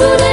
헛소리